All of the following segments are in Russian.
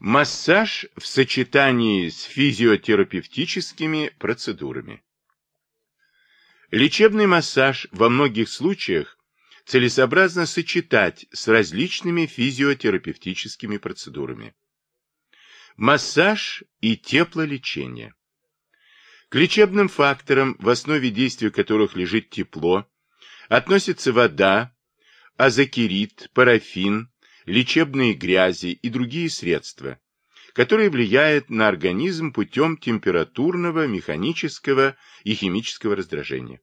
Массаж в сочетании с физиотерапевтическими процедурами. Лечебный массаж во многих случаях целесообразно сочетать с различными физиотерапевтическими процедурами. Массаж и теплолечение. К лечебным факторам, в основе действия которых лежит тепло, относятся вода, азокерит, парафин, лечебные грязи и другие средства, которые влияют на организм путем температурного, механического и химического раздражения.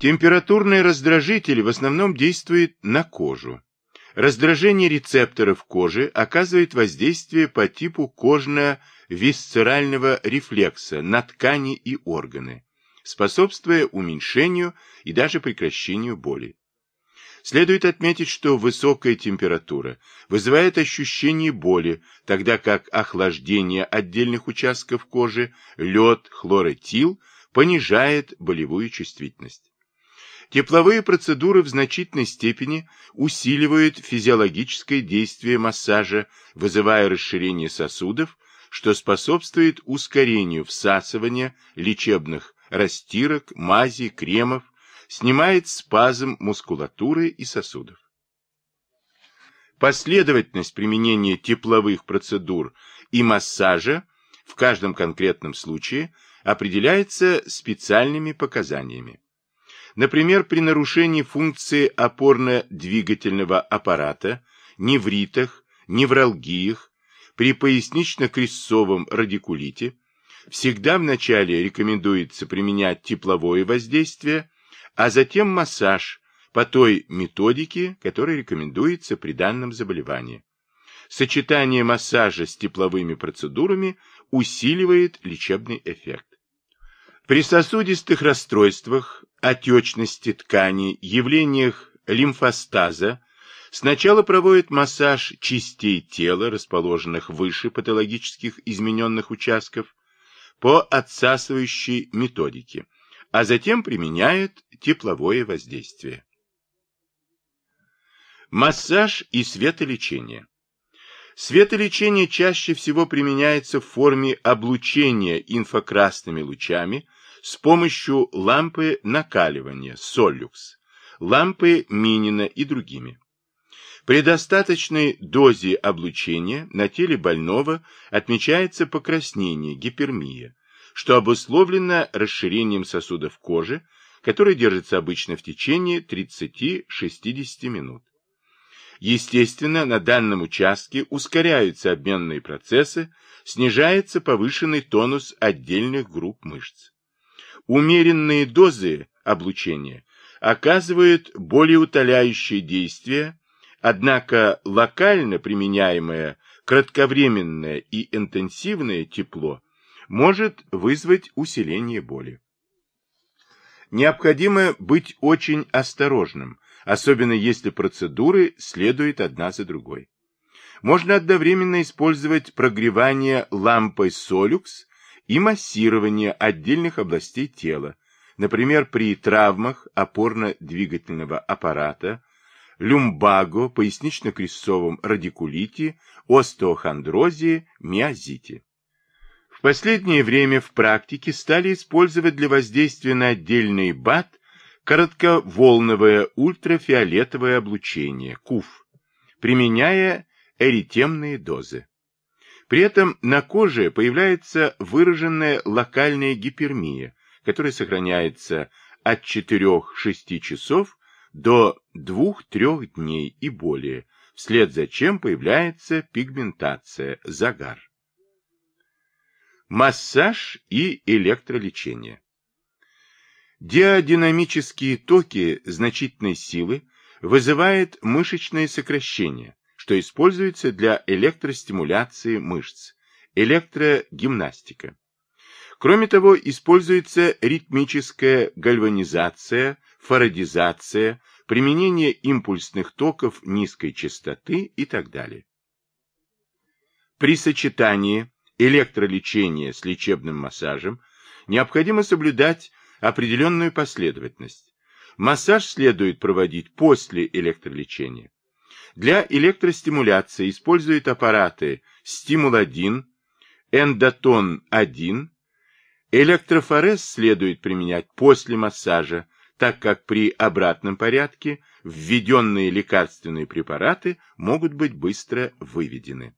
Температурные раздражители в основном действуют на кожу. Раздражение рецепторов кожи оказывает воздействие по типу кожно-висцерального рефлекса на ткани и органы, способствуя уменьшению и даже прекращению боли. Следует отметить, что высокая температура вызывает ощущение боли, тогда как охлаждение отдельных участков кожи, лед, хлоротил понижает болевую чувствительность. Тепловые процедуры в значительной степени усиливают физиологическое действие массажа, вызывая расширение сосудов, что способствует ускорению всасывания лечебных растирок, мазей, кремов, снимает спазм мускулатуры и сосудов. Последовательность применения тепловых процедур и массажа в каждом конкретном случае определяется специальными показаниями. Например, при нарушении функции опорно-двигательного аппарата, невритах, невралгиях, при пояснично-крестцовом радикулите всегда вначале рекомендуется применять тепловое воздействие а затем массаж по той методике, которая рекомендуется при данном заболевании. Сочетание массажа с тепловыми процедурами усиливает лечебный эффект. При сосудистых расстройствах, отечности тканей, явлениях лимфостаза сначала проводят массаж частей тела, расположенных выше патологических измененных участков, по отсасывающей методике, а затем применяют тепловое воздействие. Массаж и светолечение. Светолечение чаще всего применяется в форме облучения инфракрасными лучами с помощью лампы накаливания Солюкс, лампы Минина и другими. При достаточной дозе облучения на теле больного отмечается покраснение, гипермия, что обусловлено расширением сосудов кожи, которое держится обычно в течение 30-60 минут. Естественно, на данном участке ускоряются обменные процессы, снижается повышенный тонус отдельных групп мышц. Умеренные дозы облучения оказывают более утоляющее действие, однако локально применяемое кратковременное и интенсивное тепло может вызвать усиление боли. Необходимо быть очень осторожным, особенно если процедуры следуют одна за другой. Можно одновременно использовать прогревание лампой Солюкс и массирование отдельных областей тела, например, при травмах опорно-двигательного аппарата, люмбаго, пояснично-крестцовом радикулите, остеохондрозе, миозите последнее время в практике стали использовать для воздействия на отдельный БАТ коротковолновое ультрафиолетовое облучение, КУФ, применяя эритемные дозы. При этом на коже появляется выраженная локальная гипермия, которая сохраняется от 4-6 часов до 2-3 дней и более, вслед за чем появляется пигментация, загар. Массаж и электролечение. Диадинамические токи значительной силы вызывают мышечное сокращение, что используется для электростимуляции мышц, электрогимнастика. Кроме того, используется ритмическая гальванизация, фарадизация, применение импульсных токов низкой частоты и так далее. При сочетании электролечения с лечебным массажем, необходимо соблюдать определенную последовательность. Массаж следует проводить после электролечения. Для электростимуляции используют аппараты стимул-1, эндотон-1. Электрофорез следует применять после массажа, так как при обратном порядке введенные лекарственные препараты могут быть быстро выведены.